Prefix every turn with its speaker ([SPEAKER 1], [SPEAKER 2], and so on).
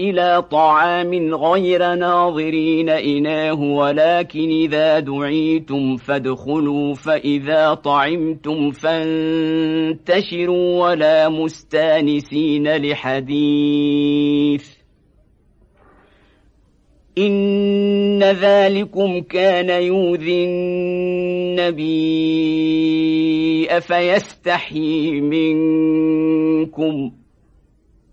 [SPEAKER 1] إلى طعام غير ناظرين إناه ولكن إذا دعيتم فادخلوا فإذا طعمتم فانتشروا ولا مستانسين لحديث. إن ذلكم كان يؤذي النبي أفيستحيي منكم ۖ؟